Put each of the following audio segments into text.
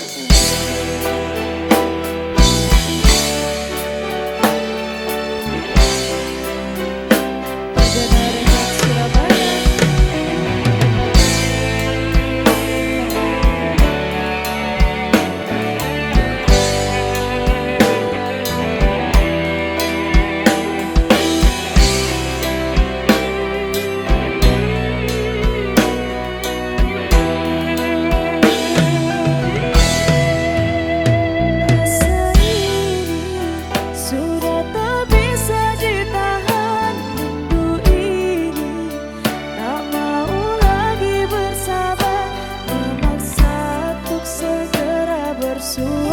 Música versos.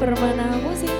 permana musik